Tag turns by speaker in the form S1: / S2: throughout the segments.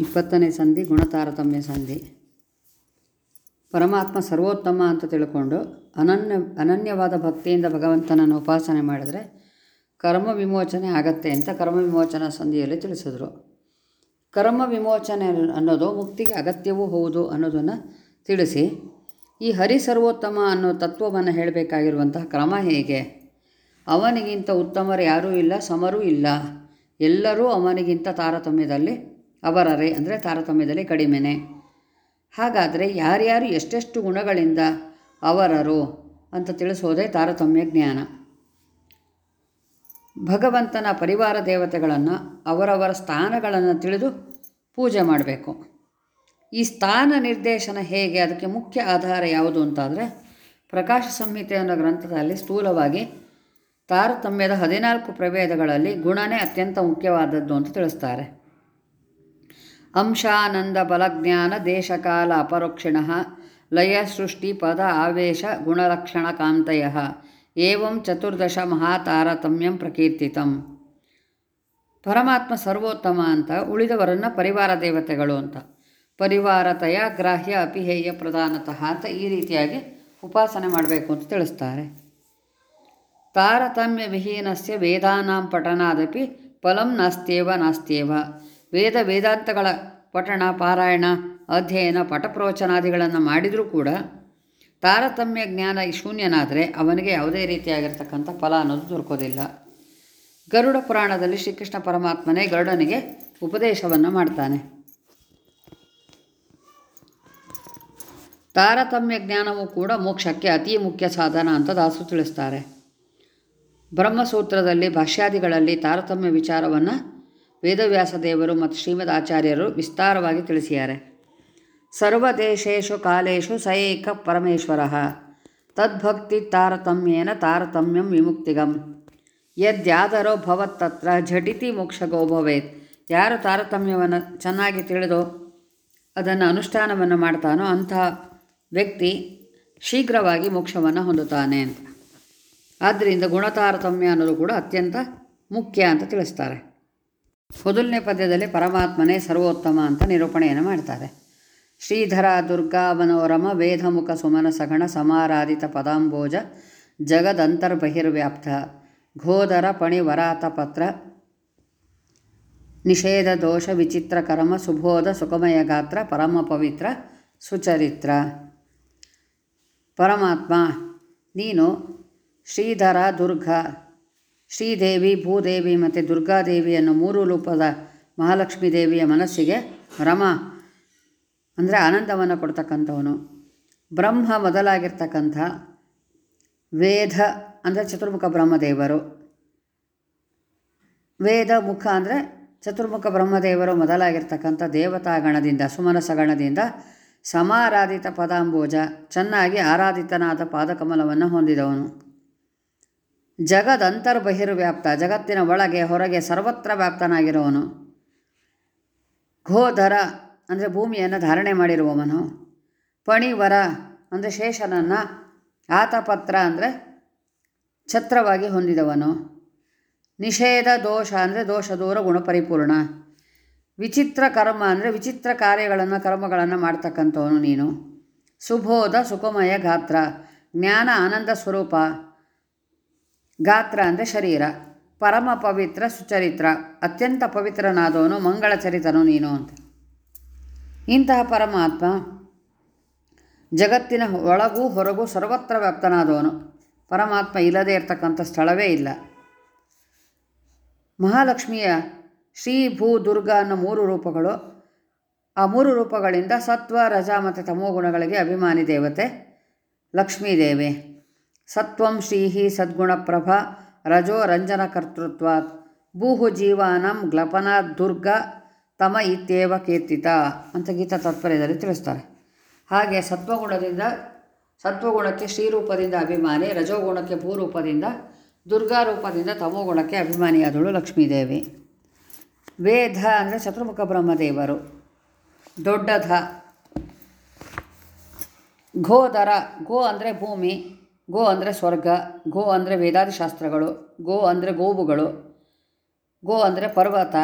S1: ಇಪ್ಪತ್ತನೇ ಸಂಧಿ, ಗುಣತಾರತಮ್ಯ ಸಂಧಿ. ಪರಮಾತ್ಮ ಸರ್ವೋತ್ತಮ ಅಂತ ತಿಳ್ಕೊಂಡು ಅನನ್ಯ, ಅನನ್ಯವಾದ ಭಕ್ತಿಯಿಂದ ಭಗವಂತನನ್ನು ಉಪಾಸನೆ ಮಾಡಿದರೆ ಕರ್ಮ ವಿಮೋಚನೆ ಆಗತ್ತೆ ಅಂತ ಕರ್ಮ ವಿಮೋಚನಾ ಸಂಧಿಯಲ್ಲಿ ತಿಳಿಸಿದರು. ಕರ್ಮ ವಿಮೋಚನೆ ಅನ್ನೋದು ಮುಕ್ತಿಗೆ ಅಗತ್ಯವೂ ಹೌದು ಅನ್ನೋದನ್ನು ತಿಳಿಸಿ, ಈ ಹರಿ ಸರ್ವೋತ್ತಮ ಅನ್ನೋ ತತ್ವವನ್ನು ಹೇಳಬೇಕಾಗಿರುವಂತಹ ಕ್ರಮ ಹೇಗೆ? ಅವನಿಗಿಂತ ಉತ್ತಮರು ಯಾರೂ ಇಲ್ಲ, ಸಮರೂ ಇಲ್ಲ. ಎಲ್ಲರೂ ಅವನಿಗಿಂತ ತಾರತಮ್ಯದಲ್ಲಿ ಅವರರೆ ಅಂದರೆ ತಾರತಮ್ಯದಲ್ಲಿ ಕಡಿಮೆನೆ. ಹಾಗಾದರೆ ಯಾರ್ಯಾರು ಎಷ್ಟೆಷ್ಟು ಗುಣಗಳಿಂದ ಅವರರು ಅಂತ ತಿಳಿಸೋದೇ ತಾರತಮ್ಯ ಜ್ಞಾನ. ಭಗವಂತನ ಪರಿವಾರ ದೇವತೆಗಳನ್ನು ಅವರವರ ಸ್ಥಾನಗಳನ್ನು ತಿಳಿದು ಪೂಜೆ ಮಾಡಬೇಕು. ಈ ಸ್ಥಾನ ನಿರ್ದೇಶನ ಹೇಗೆ, ಅದಕ್ಕೆ ಮುಖ್ಯ ಆಧಾರ ಯಾವುದು ಅಂತಾದರೆ, ಪ್ರಕಾಶ ಸಂಹಿತೆ ಅನ್ನೋ ಗ್ರಂಥದಲ್ಲಿ ಸ್ಥೂಲವಾಗಿ ತಾರತಮ್ಯದ ಹದಿನಾಲ್ಕು ಪ್ರಭೇದಗಳಲ್ಲಿ ಗುಣನೇ ಅತ್ಯಂತ ಮುಖ್ಯವಾದದ್ದು ಅಂತ ತಿಳಿಸ್ತಾರೆ. ಅಂಶಾನಂದ ಬಲಜ್ಞಾನ ದೇಶಕಾಲ ಅಪರೋಕ್ಷಿಣ ಲಯ ಸೃಷ್ಟಿ ಪದ ಆವೇಶ ಗುಣಲಕ್ಷಣ ಕಾಂತಯ. ಏವಂ ಚತುರ್ದಶ ಮಹಾತಾರತಮ್ಯಂ ಪ್ರಕೀರ್ತಿತಂ. ಪರಮಾತ್ಮ ಸರ್ವೋತ್ತಮ ಅಂತ ಉಳಿದವರನ್ನು ಪರಿವಾರ ದೇವತೆಗಳು ಅಂತ. ಪರಿವಾರತಯ ಗ್ರಾಹ್ಯ, ಅಪಿಹೇಯ, ಪ್ರಧಾನತಃ ಅಂತ ಈ ರೀತಿಯಾಗಿ ಉಪಾಸನೆ ಮಾಡಬೇಕು ಅಂತ ತಿಳಿಸ್ತಾರೆ. ತಾರತಮ್ಯ ವಿಹೀನಸ್ಯ ವೇದಾನಾಂ ಪಠನಾದಪಿ ಫಲಂ ನಾಸ್ತ್ಯೇವ ನಾಸ್ತ್ಯೇವ. ವೇದ ವೇದಾಂತಗಳ ಪಠಣ, ಪಾರಾಯಣ, ಅಧ್ಯಯನ, ಪಠಪ್ರವಚನಾದಿಗಳನ್ನು ಮಾಡಿದರೂ ಕೂಡ ತಾರತಮ್ಯ ಜ್ಞಾನ ಶೂನ್ಯನಾದರೆ ಅವನಿಗೆ ಯಾವುದೇ ರೀತಿಯಾಗಿರ್ತಕ್ಕಂಥ ಫಲ ಅನ್ನೋದು ದೊರಕೋದಿಲ್ಲ. ಗರುಡ ಪುರಾಣದಲ್ಲಿ ಶ್ರೀಕೃಷ್ಣ ಪರಮಾತ್ಮನೇ ಗರುಡನಿಗೆ ಉಪದೇಶವನ್ನು ಮಾಡ್ತಾನೆ. ತಾರತಮ್ಯ ಜ್ಞಾನವು ಕೂಡ ಮೋಕ್ಷಕ್ಕೆ ಅತಿ ಮುಖ್ಯ ಸಾಧನ ಅಂತ ದಾಸು ತಿಳಿಸ್ತಾರೆ. ಬ್ರಹ್ಮಸೂತ್ರದಲ್ಲಿ ಭಾಷ್ಯಾದಿಗಳಲ್ಲಿ ತಾರತಮ್ಯ ವಿಚಾರವನ್ನು ವೇದವ್ಯಾಸ ದೇವರು ಮತ್ತು ಶ್ರೀಮದ್ ಆಚಾರ್ಯರು ವಿಸ್ತಾರವಾಗಿ ತಿಳಿಸಿದ್ದಾರೆ. ಸರ್ವದೇಶೇಶು ಕಾಲೇಶು ಸ ಏಕ ಪರಮೇಶ್ವರ. ತದ್ಭಕ್ತಿ ತಾರತಮ್ಯೇನ ತಾರತಮ್ಯಂ ವಿಮುಕ್ತಿಗಂ. ಯದ್ಯಾದರೋ ಭವತ್ತತ್ರ ಝಟಿತಿ ಮೋಕ್ಷಗೋ ಭವೇತ್. ಯಾರು ತಾರತಮ್ಯವನ್ನು ಚೆನ್ನಾಗಿ ತಿಳಿದು ಅದನ್ನು ಅನುಷ್ಠಾನವನ್ನು ಮಾಡ್ತಾನೋ ಅಂಥ ವ್ಯಕ್ತಿ ಶೀಘ್ರವಾಗಿ ಮೋಕ್ಷವನ್ನು ಹೊಂದುತ್ತಾನೆ ಅಂತ. ಆದ್ದರಿಂದ ಗುಣತಾರತಮ್ಯ ಅನ್ನೋದು ಕೂಡ ಅತ್ಯಂತ ಮುಖ್ಯ ಅಂತ ತಿಳಿಸ್ತಾರೆ. ಮೊದಲನೇ ಪದ್ಯದಲ್ಲಿ ಪರಮಾತ್ಮನೇ ಸರ್ವೋತ್ತಮ ಅಂತ ನಿರೂಪಣೆಯನ್ನು ಮಾಡ್ತಾರೆ. ಶ್ರೀಧರ, ದುರ್ಗಾ, ಮನೋರಮ, ವೇದಮುಖ, ಸುಮನ ಸಗಣ ಸಮಾರಾಧಿತ, ಪದಾಂಬೋಜ, ಜಗದಂತರ್ಬಹಿರ್ವ್ಯಾಪ್ತ, ಘೋದರ ಪತ್ರ, ನಿಷೇಧ, ದೋಷ, ವಿಚಿತ್ರ, ಕರಮ, ಸುಬೋಧ, ಸುಖಮಯ ಗಾತ್ರ, ಪರಮ ಪವಿತ್ರ, ಸುಚರಿತ್ರ. ಪರಮಾತ್ಮ, ನೀನು ಶ್ರೀಧರ, ದುರ್ಗ ಶ್ರೀದೇವಿ, ಭೂದೇವಿ ಮತ್ತು ದುರ್ಗಾದೇವಿ ಅನ್ನೋ ಮೂರು ರೂಪದ ಮಹಾಲಕ್ಷ್ಮೀ ದೇವಿಯ ಮನಸ್ಸಿಗೆ ರಮ ಅಂದರೆ ಆನಂದವನ್ನು ಕೊಡ್ತಕ್ಕಂಥವನು. ಬ್ರಹ್ಮ ಮೊದಲಾಗಿರ್ತಕ್ಕಂಥ ವೇದ ಅಂದರೆ ಚತುರ್ಮುಖ ಬ್ರಹ್ಮದೇವರು. ವೇದ ಮುಖ ಅಂದರೆ ಚತುರ್ಮುಖ ಬ್ರಹ್ಮದೇವರು ಮೊದಲಾಗಿರ್ತಕ್ಕಂಥ ದೇವತಾಗಣದಿಂದ ಸುಮನಸಗಣದಿಂದ ಸಮಾರಾಧಿತ ಪದಾಂಬೋಜ, ಚೆನ್ನಾಗಿ ಆರಾಧಿತನಾದ ಪಾದಕಮಲವನ್ನು ಹೊಂದಿದವನು. ಜಗದಂತರ್ಬಹಿರ್ವ್ಯಾಪ್ತ, ಜಗತ್ತಿನ ಒಳಗೆ, ಹೊರಗೆ ಸರ್ವತ್ರ ವ್ಯಾಪ್ತನಾಗಿರುವವನು. ಘೋಧರ ಅಂದರೆ ಭೂಮಿಯನ್ನು ಧಾರಣೆ ಮಾಡಿರುವವನು. ಪಣಿವರ ಅಂದರೆ ಶೇಷನನ್ನು, ಆತಪತ್ರ ಅಂದರೆ ಛತ್ರವಾಗಿ ಹೊಂದಿದವನು. ನಿಷೇಧ ದೋಷ ಅಂದರೆ ದೋಷ ದೂರ ಗುಣಪರಿಪೂರ್ಣ. ವಿಚಿತ್ರ ಕರ್ಮ ಅಂದರೆ ವಿಚಿತ್ರ ಕಾರ್ಯಗಳನ್ನು, ಕರ್ಮಗಳನ್ನು ಮಾಡ್ತಕ್ಕಂಥವನು ನೀನು. ಸುಬೋಧ ಸುಖಮಯ ಗಾತ್ರ, ಜ್ಞಾನ ಆನಂದ ಸ್ವರೂಪ. ಗಾತ್ರ ಅಂದರೆ ಶರೀರ. ಪರಮ ಪವಿತ್ರ ಸುಚರಿತ್ರ. ಅತ್ಯಂತ ಪವಿತ್ರನಾದವನು ಮಂಗಳ ಚರಿತನು ನೀನು ಅಂತ. ಇಂತಹ ಪರಮಾತ್ಮ ಜಗತ್ತಿನ ಒಳಗೂ ಹೊರಗೂ ಸರ್ವತ್ರ ವ್ಯಾಪ್ತನಾದವನು. ಪರಮಾತ್ಮ ಇಲ್ಲದೇ ಇರತಕ್ಕಂಥ ಸ್ಥಳವೇ ಇಲ್ಲ. ಮಹಾಲಕ್ಷ್ಮಿಯ ಶ್ರೀ ಭೂ ದುರ್ಗಾ ಅನ್ನೋ ಮೂರು ರೂಪಗಳು. ಆ ಮೂರು ರೂಪಗಳಿಂದ ಸತ್ವ, ರಜಾ ಮತ್ತು ತಮೋಗುಣಗಳಿಗೆ ಅಭಿಮಾನಿ ದೇವತೆ ಲಕ್ಷ್ಮೀದೇವಿ ಸತ್ವಂ ಶ್ರೀಹಿ ಸದ್ಗುಣಪ್ರಭ ರಜೋ ರಂಜನ ಕರ್ತೃತ್ವಾತ್ ಭೂಹು ಜೀವಾನಂ ಗ್ಲಪನ ದುರ್ಗ ತಮ ಇತ್ಯೇವ ಕೀರ್ತಿತ ಅಂತ ಗೀತಾ ತಾತ್ಪರ್ಯದಲ್ಲಿ ತಿಳಿಸ್ತಾರೆ. ಹಾಗೆ ಸತ್ವಗುಣದಿಂದ, ಸತ್ವಗುಣಕ್ಕೆ ಶ್ರೀರೂಪದಿಂದ ಅಭಿಮಾನಿ, ರಜೋಗುಣಕ್ಕೆ ಭೂರೂಪದಿಂದ ದುರ್ಗಾ ರೂಪದಿಂದ ತಮೋಗುಣಕ್ಕೆ ಅಭಿಮಾನಿಯಾದಳು ಲಕ್ಷ್ಮೀದೇವಿ. ವೇದ ಅಂದರೆ ಚತುರ್ಮುಖ ಬ್ರಹ್ಮದೇವರು. ದೊಡ್ಡಧ ಗೋಧರ ಗೋ ಅಂದರೆ ಭೂಮಿ. ಗೋ ಅಂದರೆ ಸ್ವರ್ಗ, ಗೋ ಅಂದರೆ ವೇದಾದಿ ಶಾಸ್ತ್ರಗಳು ಗೋ ಅಂದರೆ ಗೋವುಗಳು, ಗೋ ಅಂದರೆ ಪರ್ವತ.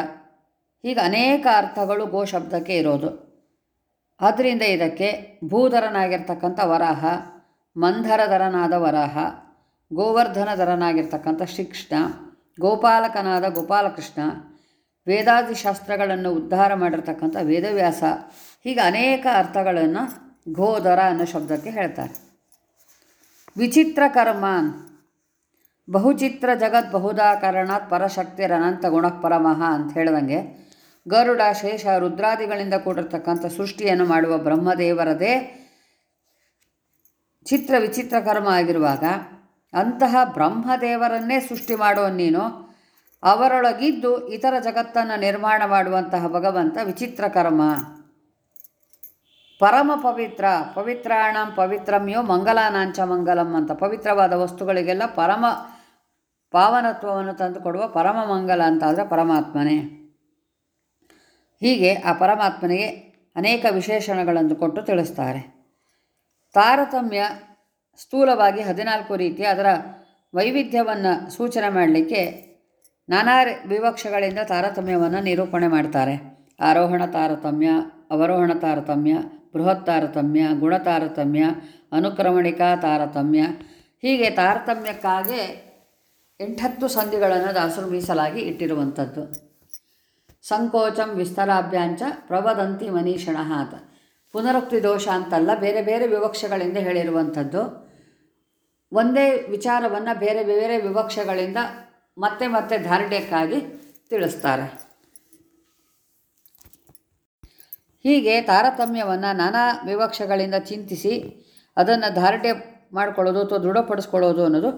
S1: ಹೀಗೆ ಅನೇಕ ಅರ್ಥಗಳು ಗೋ ಶಬ್ದಕ್ಕೆ ಇರೋದು. ಆದ್ದರಿಂದ ಇದಕ್ಕೆ ಭೂಧರನಾಗಿರ್ತಕ್ಕಂಥ ವರಾಹ, ಮಂಧರಧರನಾದ ವರಾಹ, ಗೋವರ್ಧನಧರನಾಗಿರ್ತಕ್ಕಂಥ ಶ್ರೀಕೃಷ್ಣ, ಗೋಪಾಲಕನಾದ ಗೋಪಾಲಕೃಷ್ಣ ವೇದಾದಿ ಶಾಸ್ತ್ರಗಳನ್ನು ಉದ್ಧಾರ ಮಾಡಿರ್ತಕ್ಕಂಥ ವೇದವ್ಯಾಸ. ಹೀಗೆ ಅನೇಕ ಅರ್ಥಗಳನ್ನು ಗೋಧರ ಅನ್ನೋ ಶಬ್ದಕ್ಕೆ ಹೇಳ್ತಾರೆ. ವಿಚಿತ್ರ ಕರ್ಮನ್ ಬಹುಚಿತ್ರ ಜಗತ್ ಬಹುದಾ ಕಾರಣಾತ್ ಪರಶಕ್ತಿಯರ ಅನಂತ ಗುಣ ಪರಮಃ ಅಂತ ಹೇಳ್ದಂಗೆ ಗರುಡ, ಶೇಷ, ರುದ್ರಾದಿಗಳಿಂದ ಕೂಡಿರ್ತಕ್ಕಂಥ ಸೃಷ್ಟಿಯನ್ನು ಮಾಡುವ ಬ್ರಹ್ಮದೇವರದೇ ಚಿತ್ರ ವಿಚಿತ್ರ ಕರ್ಮ ಆಗಿರುವಾಗ ಅಂತಹ ಬ್ರಹ್ಮದೇವರನ್ನೇ ಸೃಷ್ಟಿ ಮಾಡುವ ನೀನು. ಅವರೊಳಗಿದ್ದು ಇತರ ಜಗತ್ತನ್ನು ನಿರ್ಮಾಣ ಮಾಡುವಂತಹ ಭಗವಂತ ವಿಚಿತ್ರ ಕರ್ಮ ಪರಮ ಪವಿತ್ರ, ಪವಿತ್ರಾಣಂ ಪವಿತ್ರಮ್ಯೋ ಮಂಗಲಾನಾಂಚ ಮಂಗಲಂ ಅಂತ ಪವಿತ್ರವಾದ ವಸ್ತುಗಳಿಗೆಲ್ಲ ಪರಮ ಪಾವನತ್ವವನ್ನು ತಂದುಕೊಡುವ ಪರಮ ಮಂಗಲ ಅಂತ ಅಂದರೆ ಪರಮಾತ್ಮನೇ. ಹೀಗೆ ಆ ಪರಮಾತ್ಮನಿಗೆ ಅನೇಕ ವಿಶೇಷಣಗಳನ್ನು ಕೊಟ್ಟು ತಿಳಿಸ್ತಾರೆ. ತಾರತಮ್ಯ ಸ್ಥೂಲವಾಗಿ ಹದಿನಾಲ್ಕು ರೀತಿ ಅದರ ವೈವಿಧ್ಯವನ್ನು ಸೂಚನೆ ಮಾಡಲಿಕ್ಕೆ ನಾನಾ ವಿವಕ್ಷಗಳಿಂದ ತಾರತಮ್ಯವನ್ನು ನಿರೂಪಣೆ ಮಾಡ್ತಾರೆ. ಆರೋಹಣ ತಾರತಮ್ಯ, ಅವರೋಹಣ ತಾರತಮ್ಯ ಬೃಹತ್ ತಾರತಮ್ಯ ಗುಣತಾರತಮ್ಯ, ಅನುಕ್ರಮಣಿಕಾ ತಾರತಮ್ಯ. ಹೀಗೆ ತಾರತಮ್ಯಕ್ಕಾಗಿ ಎಂಟತ್ತು ಸಂಧಿಗಳನ್ನು ದಾಸರು ಮೀಸಲಾಗಿ ಇಟ್ಟಿರುವಂಥದ್ದು. ಸಂಕೋಚಂ ವಿಸ್ತಾರಾಭ್ಯಾಂಚ ಪ್ರವದಂತಿ ಮನೀಷಣ ಅಂತ ಪುನರುಕ್ತಿ ದೋಷ ಅಂತಲ್ಲ, ಬೇರೆ ಬೇರೆ ವಿವಕ್ಷಗಳಿಂದ ಹೇಳಿರುವಂಥದ್ದು. ಒಂದೇ ವಿಚಾರವನ್ನು ಬೇರೆ ಬೇರೆ ವಿವಕ್ಷಗಳಿಂದ ಮತ್ತೆ ಮತ್ತೆ ಧಾರ್ಢ್ಯಕ್ಕಾಗಿ ತಿಳಿಸ್ತಾರೆ. ಹೀಗೆ ತಾರತಮ್ಯವನ್ನು ನಾನಾ ವಿವಕ್ಷಗಳಿಂದ ಚಿಂತಿಸಿ ಅದನ್ನು ಧಾರ್ಢ್ಯ ಮಾಡಿಕೊಳ್ಳೋದು ಅಥವಾ ದೃಢಪಡಿಸ್ಕೊಳ್ಳೋದು ಅನ್ನೋದು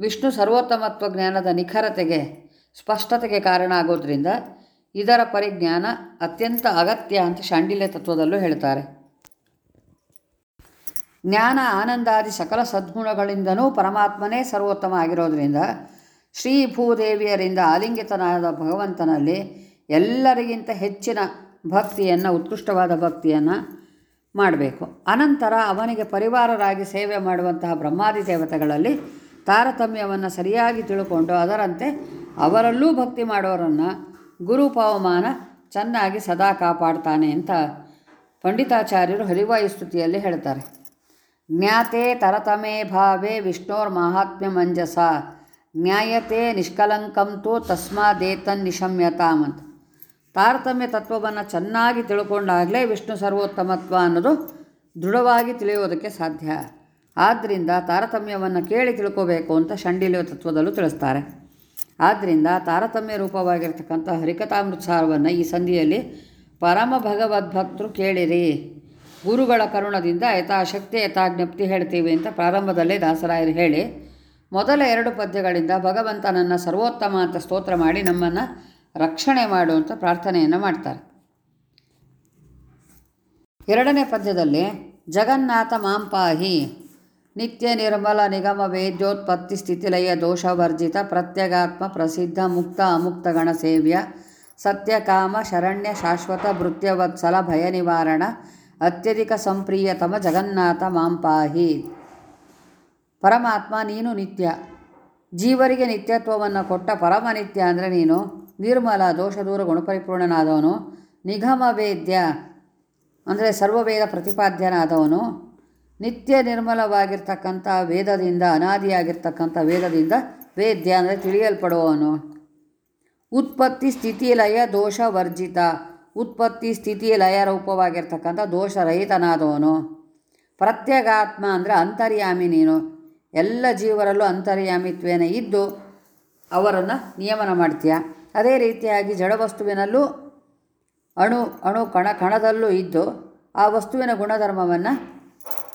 S1: ವಿಷ್ಣು ಸರ್ವೋತ್ತಮತ್ವ ಜ್ಞಾನದ ನಿಖರತೆಗೆ, ಸ್ಪಷ್ಟತೆಗೆ ಕಾರಣ ಆಗೋದ್ರಿಂದ ಇದರ ಪರಿಜ್ಞಾನ ಅತ್ಯಂತ ಅಗತ್ಯ ಅಂತ ಶಾಂಡಿಲ್ಯ ತತ್ವದಲ್ಲೂ ಹೇಳ್ತಾರೆ. ಜ್ಞಾನ ಆನಂದಾದಿ ಸಕಲ ಸದ್ಗುಣಗಳಿಂದನೂ ಪರಮಾತ್ಮನೇ ಸರ್ವೋತ್ತಮ ಆಗಿರೋದ್ರಿಂದ ಶ್ರೀ ಭೂದೇವಿಯರಿಂದ ಆಲಿಂಗಿತನಾದ ಭಗವಂತನಲ್ಲಿ ಎಲ್ಲರಿಗಿಂತ ಹೆಚ್ಚಿನ ಭಕ್ತಿಯನ್ನು, ಉತ್ಕೃಷ್ಟವಾದ ಭಕ್ತಿಯನ್ನು ಮಾಡಬೇಕು. ಅನಂತರ ಅವನಿಗೆ ಪರಿವಾರರಾಗಿ ಸೇವೆ ಮಾಡುವಂತಹ ಬ್ರಹ್ಮಾದಿ ದೇವತೆಗಳಲ್ಲಿ ತಾರತಮ್ಯವನ್ನು ಸರಿಯಾಗಿ ತಿಳ್ಕೊಂಡು ಅದರಂತೆ ಅವರಲ್ಲೂ ಭಕ್ತಿ ಮಾಡೋರನ್ನು ಗುರು ಪವಮಾನ ಚೆನ್ನಾಗಿ ಸದಾ ಕಾಪಾಡ್ತಾನೆ ಅಂತ ಪಂಡಿತಾಚಾರ್ಯರು ಹರಿವಾಯು ಸ್ತುತಿಯಲ್ಲಿ ಹೇಳ್ತಾರೆ. ಜ್ಞಾತೆ ತರತಮೇ ಭಾವೆ ವಿಷ್ಣೋರ್ ಮಹಾತ್ಮ್ಯ ಮಂಜಸ. ಜ್ಞಾಯತೆ ನಿಷ್ಕಲಂಕಂತೂ ತಸ್ಮಾದೇತನ್ ನಿಶಮ್ಯತಾಮಂತ್ ತಾರತಮ್ಯ ತತ್ವವನ್ನು ಚೆನ್ನಾಗಿ ತಿಳ್ಕೊಂಡಾಗಲೇ ವಿಷ್ಣು ಸರ್ವೋತ್ತಮತ್ವ ಅನ್ನೋದು ದೃಢವಾಗಿ ತಿಳಿಯೋದಕ್ಕೆ ಸಾಧ್ಯ. ಆದ್ದರಿಂದ ತಾರತಮ್ಯವನ್ನು ಕೇಳಿ ತಿಳ್ಕೋಬೇಕು ಅಂತ ಶಂಡಿಲ್ಯ ತತ್ವದಲ್ಲೂ ತಿಳಿಸ್ತಾರೆ. ಆದ್ದರಿಂದ ತಾರತಮ್ಯ ರೂಪವಾಗಿರ್ತಕ್ಕಂಥ ಹರಿಕಥಾಮೃತಸಾರವನ್ನು ಈ ಸಂಧಿಯಲ್ಲಿ ಪರಮ ಭಗವದ್ಭಕ್ತರು ಕೇಳಿರಿ. ಗುರುಗಳ ಕರುಣದಿಂದ ಯಥಾಶಕ್ತಿ, ಯಥಾಜ್ಞಪ್ತಿ ಹೇಳ್ತೀವಿ ಅಂತ ಪ್ರಾರಂಭದಲ್ಲೇ ದಾಸರಾಯರು ಹೇಳಿ, ಮೊದಲ ಎರಡು ಪದ್ಯಗಳಿಂದ ಭಗವಂತನನ್ನು ಸರ್ವೋತ್ತಮ ಅಂತ ಸ್ತೋತ್ರ ಮಾಡಿ ನಮ್ಮನ್ನು ರಕ್ಷಣೆ ಮಾಡುವಂಥ ಪ್ರಾರ್ಥನೆಯನ್ನು ಮಾಡ್ತಾರೆ. ಎರಡನೇ ಪದ್ಯದಲ್ಲಿ, ಜಗನ್ನಾಥ ಮಾಂಪಾಹಿ ನಿತ್ಯ ನಿರ್ಮಲ ನಿಗಮ ವೇದ್ಯೋತ್ಪತ್ತಿ ಸ್ಥಿತಿಲಯ ದೋಷವರ್ಜಿತ ಪ್ರತ್ಯಗಾತ್ಮ ಪ್ರಸಿದ್ಧ ಮುಕ್ತ ಅಮುಕ್ತ ಗಣ ಸೇವ್ಯ ಸತ್ಯಕಾಮ ಶರಣ್ಯ ಶಾಶ್ವತ ಭೃತ್ಯವತ್ಸಲ ಭಯ ನಿವಾರಣ, ಅತ್ಯಧಿಕ ಸಂಪ್ರಿಯತಮ ಜಗನ್ನಾಥ ಮಾಂಪಾಹಿ ಪರಮಾತ್ಮ ನೀನು ನಿತ್ಯ. ಜೀವರಿಗೆ ನಿತ್ಯತ್ವವನ್ನು ಕೊಟ್ಟ ಪರಮ ನಿತ್ಯ ಅಂದರೆ ನೀನು ನಿರ್ಮಲ ದೋಷದೂರ ಗುಣಪರಿಪೂರ್ಣನಾದವನು ನಿಗಮ ವೇದ್ಯ ಅಂದರೆ ಸರ್ವವೇದ ಪ್ರತಿಪಾದ್ಯನಾದವನು, ನಿತ್ಯ ನಿರ್ಮಲವಾಗಿರ್ತಕ್ಕಂಥ ವೇದದಿಂದ, ಅನಾದಿಯಾಗಿರ್ತಕ್ಕಂಥ ವೇದದಿಂದ ವೇದ್ಯ ಅಂದರೆ ತಿಳಿಯಲ್ಪಡುವವನು. ಉತ್ಪತ್ತಿ ಸ್ಥಿತಿ ಲಯ ದೋಷ ವರ್ಜಿತ. ಉತ್ಪತ್ತಿ ಸ್ಥಿತಿ ಲಯ ರೂಪವಾಗಿರ್ತಕ್ಕಂಥ ದೋಷರಹಿತನಾದವನು ಪ್ರತ್ಯಗಾತ್ಮ ಅಂದರೆ ಅಂತರ್ಯಾಮಿ ನೀನು. ಎಲ್ಲ ಜೀವರಲ್ಲೂ ಅಂತರ್ಯಾಮಿತ್ವೇನ ಇದ್ದು ಅವರನ್ನು ನಿಯಮನ ಮಾಡ್ತೀಯ? ಅದೇ ರೀತಿಯಾಗಿ ಜಡ ವಸ್ತುವಿನಲ್ಲೂ ಅಣು ಅಣು ಕಣ, ಕಣದಲ್ಲೂ ಇದ್ದು ಆ ವಸ್ತುವಿನ ಗುಣಧರ್ಮವನ್ನು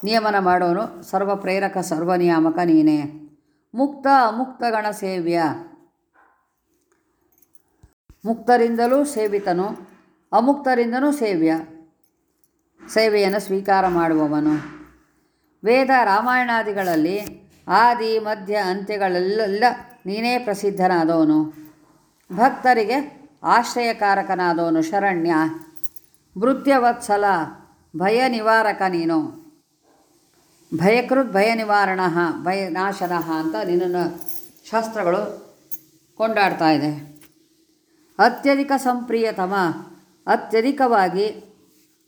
S1: ನಿಯಮನ ಮಾಡೋನು ಸರ್ವ ಪ್ರೇರಕ ಸರ್ವನಿಯಾಮಕ ನೀನೇ. ಮುಕ್ತ ಅಮುಕ್ತಗಣ ಸೇವ್ಯ. ಮುಕ್ತರಿಂದಲೂ ಸೇವಿತನು, ಅಮುಕ್ತರಿಂದನೂ ಸೇವ್ಯ. ಸೇವೆಯನ್ನು ಸ್ವೀಕಾರ ಮಾಡುವವನು. ವೇದ ರಾಮಾಯಣಾದಿಗಳಲ್ಲಿ ಆದಿ, ಮಧ್ಯ, ಅಂತ್ಯಗಳೆಲ್ಲ ನೀನೇ ಪ್ರಸಿದ್ಧನಾದವನು. ಭಕ್ತರಿಗೆ ಆಶ್ರಯಕಾರಕನಾದವನು ಶರಣ್ಯ. ಭೃತ್ಯವತ್ಸಲ ಭಯ ನಿವಾರಕ ನೀನು. ಭಯಕೃತ್ ಭಯ ನಿವಾರಣ ಭಯ ನಾಶನ ಅಂತ ನಿನ್ನನ್ನು ಶಾಸ್ತ್ರಗಳು ಕೊಂಡಾಡ್ತಾ ಇದೆ. ಅತ್ಯಧಿಕ ಸಂಪ್ರಿಯತಮ, ಅತ್ಯಧಿಕವಾಗಿ,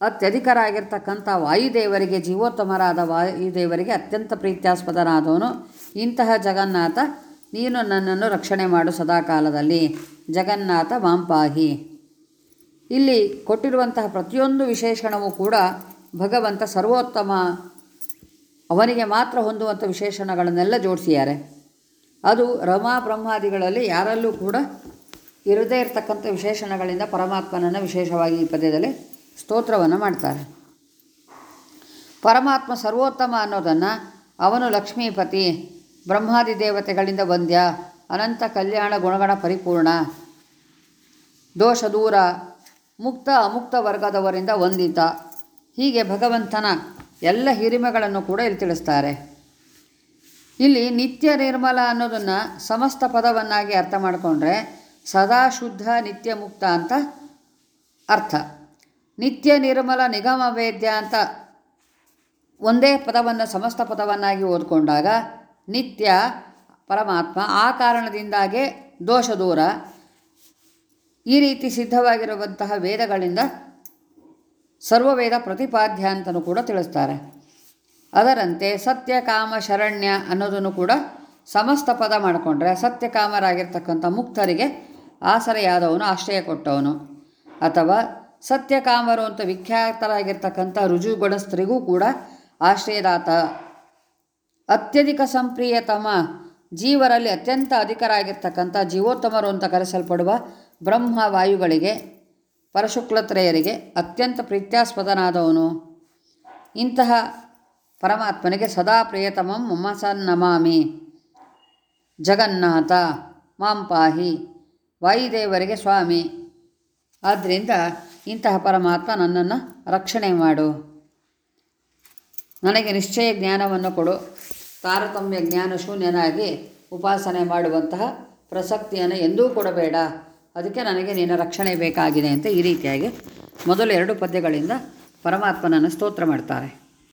S1: ಅತ್ಯಧಿಕರಾಗಿರ್ತಕ್ಕಂಥ ವಾಯುದೇವರಿಗೆ, ಜೀವೋತ್ತಮರಾದ ವಾಯುದೇವರಿಗೆ ಅತ್ಯಂತ ಪ್ರೀತ್ಯಾಸ್ಪದನಾದವನು ಇಂತಹ ಜಗನ್ನಾಥ ನೀನು ನನ್ನನ್ನು ರಕ್ಷಣೆ ಮಾಡು ಸದಾಕಾಲದಲ್ಲಿ. ಜಗನ್ನಾಥ ಮಾಂಪಾಹಿ ಇಲ್ಲಿ ಕೊಟ್ಟಿರುವಂತಹ ಪ್ರತಿಯೊಂದು ವಿಶೇಷಣವೂ ಕೂಡ ಭಗವಂತ ಸರ್ವೋತ್ತಮ, ಅವನಿಗೆ ಮಾತ್ರ ಹೊಂದುವಂಥ ವಿಶೇಷಣಗಳನ್ನೆಲ್ಲ ಜೋಡಿಸಿದ್ದಾರೆ. ಅದು ರಮಾ ಬ್ರಹ್ಮಾದಿಗಳಲ್ಲಿ ಯಾರಲ್ಲೂ ಕೂಡ ಇರದೇ ಇರತಕ್ಕಂಥ ವಿಶೇಷಣಗಳಿಂದ ಪರಮಾತ್ಮನನ್ನು ವಿಶೇಷವಾಗಿ ಈ ಪದ್ಯದಲ್ಲಿ ಸ್ತೋತ್ರವನ್ನು ಮಾಡ್ತಾರೆ. ಪರಮಾತ್ಮ ಸರ್ವೋತ್ತಮ ಅನ್ನೋದನ್ನು ಅವನು ಲಕ್ಷ್ಮೀಪತಿ ಬ್ರಹ್ಮಾದಿ ದೇವತೆಗಳಿಂದ ವಂದ್ಯ. ಅನಂತ ಕಲ್ಯಾಣ ಗುಣಗಣ ಪರಿಪೂರ್ಣ. ದೋಷ ದೂರ, ಮುಕ್ತ ಅಮುಕ್ತ ವರ್ಗದವರಿಂದ ವಂದಿತ. ಹೀಗೆ ಭಗವಂತನ ಎಲ್ಲ ಹಿರಿಮೆಗಳನ್ನು ಕೂಡ ಇಲ್ಲಿ ತಿಳಿಸ್ತಾರೆ. ಇಲ್ಲಿ ನಿತ್ಯ ನಿರ್ಮಲ ಅನ್ನೋದನ್ನು ಸಮಸ್ತ ಪದವನ್ನಾಗಿ ಅರ್ಥ ಮಾಡಿಕೊಂಡ್ರೆ ಸದಾ ಶುದ್ಧ, ನಿತ್ಯ ಮುಕ್ತ ಅಂತ ಅರ್ಥ. ನಿತ್ಯ ನಿರ್ಮಲ ನಿಗಮ ವೇದ್ಯ ಅಂತ ಒಂದೇ ಪದವನ್ನು, ಸಮಸ್ತ ಪದವನ್ನಾಗಿ ಓದ್ಕೊಂಡಾಗ ನಿತ್ಯ ಪರಮಾತ್ಮ ಆ ಕಾರಣದಿಂದಾಗೇ ದೋಷ ದೂರ ಈ ರೀತಿ ಸಿದ್ಧವಾಗಿರುವಂತಹ ವೇದಗಳಿಂದ ಸರ್ವವೇದ ಪ್ರತಿಪಾದ್ಯ ಅಂತಲೂ ಕೂಡ ತಿಳಿಸ್ತಾರೆ. ಅದರಂತೆ ಸತ್ಯ, ಕಾಮ, ಶರಣ್ಯ ಅನ್ನೋದನ್ನು ಕೂಡ ಸಮಸ್ತ ಪದ ಮಾಡಿಕೊಂಡ್ರೆ ಸತ್ಯಕಾಮರಾಗಿರ್ತಕ್ಕಂಥ ಮುಕ್ತರಿಗೆ ಆಸರೆಯಾದವನು, ಆಶ್ರಯ ಕೊಟ್ಟವನು. ಅಥವಾ ಸತ್ಯಕಾಮರು ಅಂತ ವಿಖ್ಯಾತರಾಗಿರ್ತಕ್ಕಂಥ ರುಜುಗುಣಸ್ಥರಿಗೂ ಕೂಡ ಆಶ್ರಯದಾತ ಅತ್ಯಧಿಕ ಸಂಪ್ರಿಯತಮ ಜೀವರಲ್ಲಿ ಅತ್ಯಂತ ಅಧಿಕರಾಗಿರ್ತಕ್ಕಂಥ ಜೀವೋತ್ತಮರು ಅಂತ ಕರೆಸಲ್ಪಡುವ ಬ್ರಹ್ಮ ವಾಯುಗಳಿಗೆ, ಪರಶುಕ್ಲತ್ರಯರಿಗೆ ಅತ್ಯಂತ ಪ್ರೀತ್ಯಾಸ್ಪದನಾದವನು. ಇಂತಹ ಪರಮಾತ್ಮನಿಗೆ ಸದಾ ಪ್ರಿಯತಮಂ ಮಮಸನ್ನಮಾಮಿ ಜಗನ್ನಾಥ ಮಾಂಪಾಹಿ ವಾಯುದೇವರಿಗೆ ಸ್ವಾಮಿ. ಆದ್ದರಿಂದ ಇಂತಹ ಪರಮಾತ್ಮ ನನ್ನನ್ನು ರಕ್ಷಣೆ ಮಾಡು. ನನಗೆ ನಿಶ್ಚಯ ಜ್ಞಾನವನ್ನು ಕೊಡು. ತಾರತಮ್ಯ ಜ್ಞಾನ ಶೂನ್ಯನಾಗಿ ಉಪಾಸನೆ ಮಾಡುವಂತಹ ಪ್ರಸಕ್ತಿಯನ್ನು ಎಂದೂ ಕೊಡಬೇಡ ಅದಕ್ಕೆ ನನಗೆ ನಿನ್ನ ರಕ್ಷಣೆ ಬೇಕಾಗಿದೆ ಅಂತ ಈ ರೀತಿಯಾಗಿ ಮೊದಲು ಎರಡು ಪದ್ಯಗಳಿಂದ ಪರಮಾತ್ಮನನ್ನು ಸ್ತೋತ್ರ ಮಾಡ್ತಾರೆ.